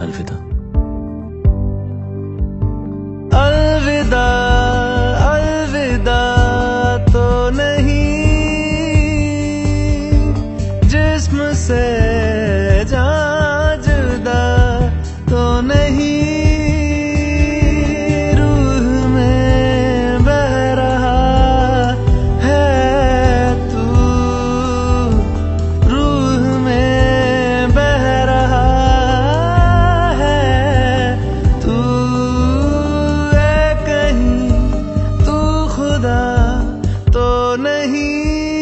अलविदा। अलविदा अलविदा तो नहीं। जिस्म से कोई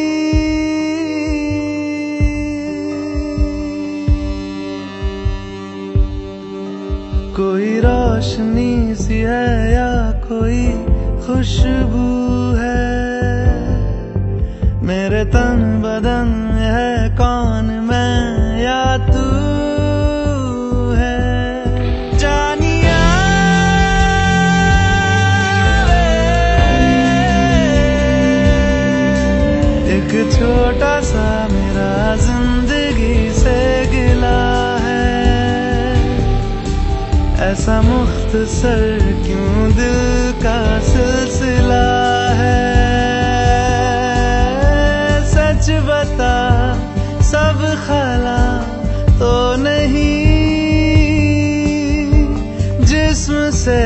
रोशनी सी है या कोई खुशबू है? मेरे तन बदन है कौन छोटा सा मेरा ज़िंदगी से गिला है। ऐसा मुख्तसर क्यों दिल का सिलसिला है? सच बता, सब खला तो नहीं। जिस्म से